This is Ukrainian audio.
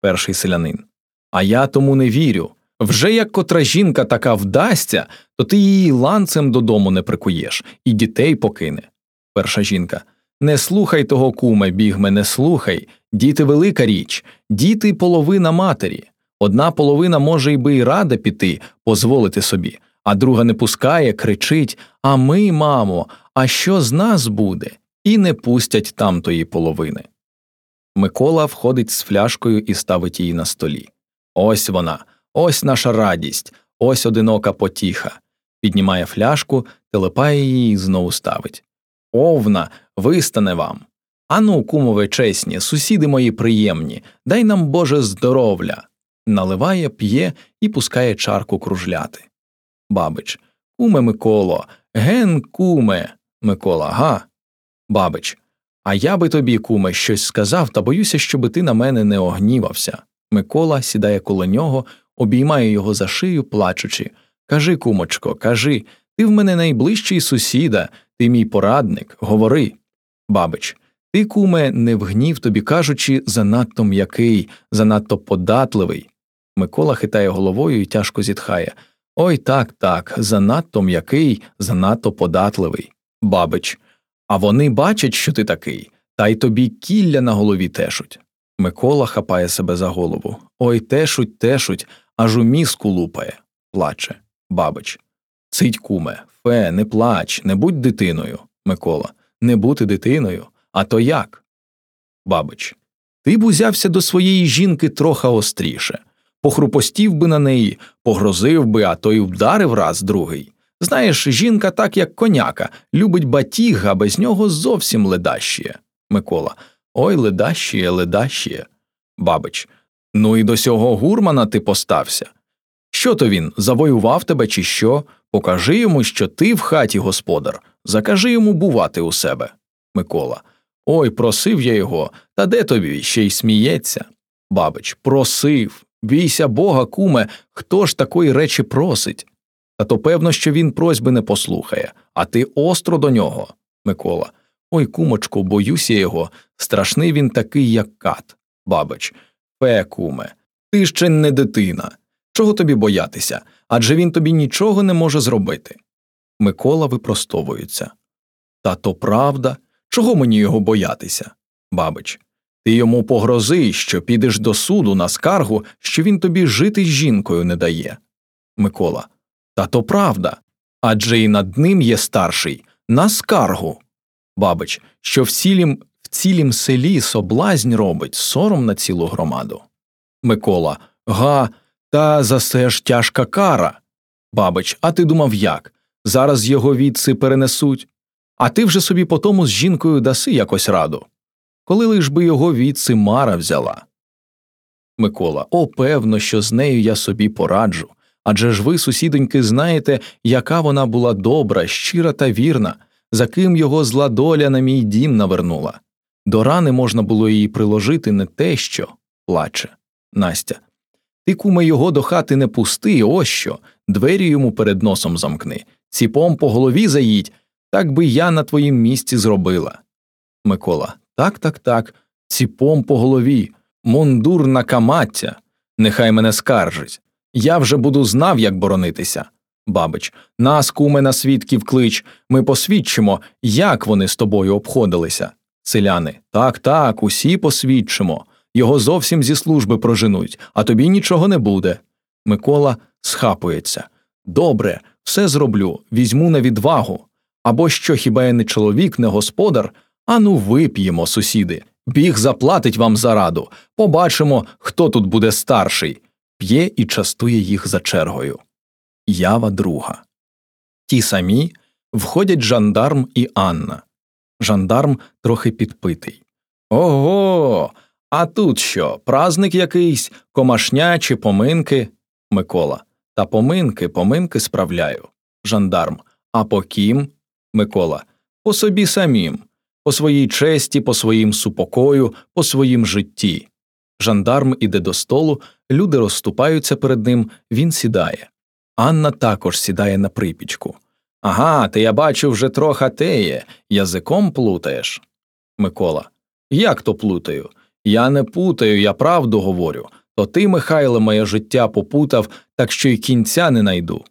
перший селянин. А я тому не вірю. Вже як котра жінка така вдасться, то ти її ланцем додому не прикуєш і дітей покине. Перша жінка. Не слухай того куме, бігме, не слухай. Діти велика річ, діти половина матері. Одна половина може й би й рада піти, дозволити собі, а друга не пускає, кричить А ми, мамо, а що з нас буде? І не пустять тамтої половини. Микола входить з фляшкою і ставить її на столі. Ось вона, ось наша радість, ось одинока потіха. Піднімає фляжку, телепає її і знову ставить. Овна, вистане вам. Ану, кумове чесні, сусіди мої приємні, дай нам Боже здоров'я. Наливає, п'є і пускає чарку кружляти. Бабич. Куме Миколо, ген, куме. Микола, га. Бабич. А я би тобі, куме, щось сказав, та боюся, щоби ти на мене не огнівався. Микола сідає коло нього, обіймає його за шию, плачучи. Кажи, кумочко, кажи, ти в мене найближчий сусіда, ти мій порадник, говори. Бабич, ти, куме, не в гнів тобі кажучи, занадто м'який, занадто податливий. Микола хитає головою і тяжко зітхає. Ой так, так, занадто м'який, занадто податливий. Бабич, а вони бачать, що ти такий, та й тобі кілля на голові тешуть. Микола хапає себе за голову. Ой тешуть, тешуть, аж у мізку лупає, плаче. Бабич. Цить, куме, фе, не плач, не будь дитиною. Микола. Не бути дитиною. А то як? Бабич. Ти б узявся до своєї жінки троха остріше, похрупостів би на неї, погрозив би, а то й вдарив раз другий. Знаєш, жінка так, як коняка, любить батіг, а без нього зовсім ледащіє. Микола. Ой, ледащіє, ледащіє. Бабич. Ну і до сього гурмана ти постався. Що то він, завоював тебе, чи що? Покажи йому, що ти в хаті господар, закажи йому бувати у себе. Микола. Ой, просив я його, та де тобі ще й сміється. Бабич, просив. Бійся бога, куме, хто ж такої речі просить? Та то певно, що він просьби не послухає, а ти остро до нього. Микола. Ой, кумочку, боюся його. Страшний він такий, як кат. Бабич. Фе, куме, ти ще не дитина. Чого тобі боятися? Адже він тобі нічого не може зробити. Микола випростовується. Та то правда. Чого мені його боятися? Бабич. Ти йому погрози, що підеш до суду на скаргу, що він тобі жити з жінкою не дає. Микола. Та то правда. Адже і над ним є старший на скаргу. Бабич, що в цілім в цілім селі соблазнь робить сором на цілу громаду. Микола. Га, та за це ж тяжка кара. Бабич, а ти думав як? Зараз його відси перенесуть. А ти вже собі потому з жінкою даси якось раду. Коли лиш би його відси Мара взяла. Микола. О, певно, що з нею я собі пораджу. Адже ж ви, сусідоньки, знаєте, яка вона була добра, щира та вірна, за ким його зла доля на мій дім навернула. До рани можна було її приложити не те, що плаче. Настя. Ти, куме, його до хати не пусти, ось що, двері йому перед носом замкни, ціпом по голові заїдь, так би я на твоїм місці зробила. Микола. Так, так, так, ціпом по голові, мундур на камаття. Нехай мене скаржить. Я вже буду знав, як боронитися. Бабич, нас, куме, на свідків клич, ми посвідчимо, як вони з тобою обходилися. Селяни, так, так, усі посвідчимо. Його зовсім зі служби проженуть, а тобі нічого не буде. Микола схапується. Добре, все зроблю, візьму на відвагу. Або що хіба я не чоловік, не господар? Ану, вип'ємо, сусіди. Біг заплатить вам за раду. Побачимо, хто тут буде старший. П'є і частує їх за чергою. Ява друга. Ті самі входять жандарм і Анна. Жандарм трохи підпитий. Ого. А тут що? Празник якийсь, комашня чи поминки? Микола. Та поминки, поминки справляю. Жандарм. А по ким? Микола. По собі самім, по своїй честі, по своїм супокою, по своїм житті. Жандарм іде до столу, люди розступаються перед ним, він сідає. Анна також сідає на припічку. Ага, ти я бачу вже троха теє, язиком плутаєш. Микола. Як то плутаю? Я не путаю, я правду говорю. То ти, Михайле, моє життя попутав, так що й кінця не найду.